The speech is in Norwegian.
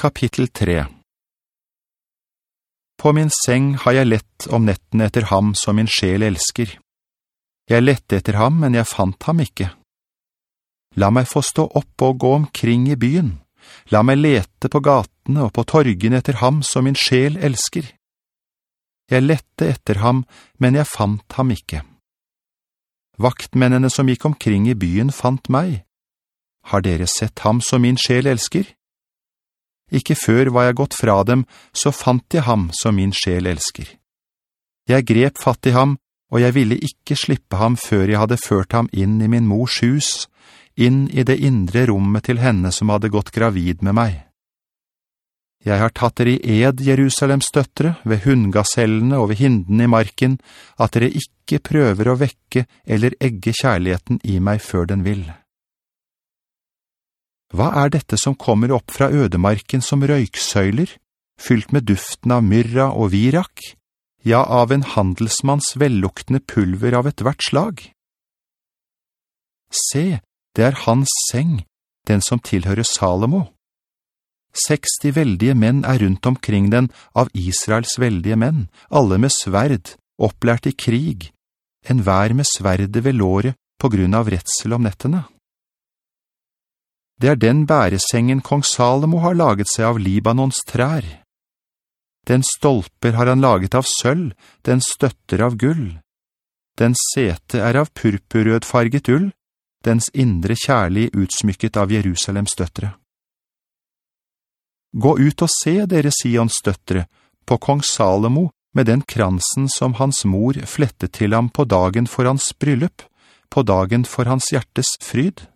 Kapittel 3 På min seng har jeg lett om netten etter ham som min sjel elsker. Jeg lette etter ham, men jeg fant ham ikke. La meg få stå opp og gå omkring i byen. La meg lete på gatene og på torgene etter ham som min sjel elsker. Jeg lette etter ham, men jeg fant ham ikke. Vaktmennene som gikk omkring i byen fant meg. Har dere sett ham som min sjel elsker? Ikke før var jeg gått fra dem, så fant jeg ham som min sjel elsker. Jeg grep fatt i ham, og jeg ville ikke slippe ham før jeg hadde ført ham inn i min mors hus, inn i det indre rommet til henne som hadde gått gravid med meg. Jeg har tatt dere i ed, Jerusalems døttere, ved hundgasellene og ved hinden i marken, at dere ikke prøver å vekke eller egge kjærligheten i meg før den vil.» Hva er dette som kommer opp fra ødemarken som røyksøyler, fylt med duften av myrra og virak, ja, av en handelsmanns velluktende pulver av et hvert slag? Se, det er hans seng, den som tilhører Salomo. 60 veldige menn er rundt omkring den av Israels veldige menn, alle med sverd, opplært i krig, en vær med sverdet ved låret på grunn av retsel om nettene. Det er den bæresengen kong Salomo har laget seg av Libanons trær. Den stolper har han laget av sølv, den støtter av gull. Den sete er av purpurrødfarget ull, dens indre kjærlig utsmykket av Jerusalems døttere. Gå ut og se dere Sions døttere, på kong Salomo med den kransen som hans mor flettet til ham på dagen for hans bryllup, på dagen for hans hjertes fryd.